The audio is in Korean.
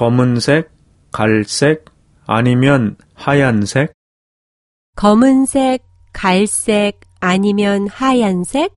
검은색, 갈색, 아니면 하얀색? 검은색, 갈색, 아니면 하얀색?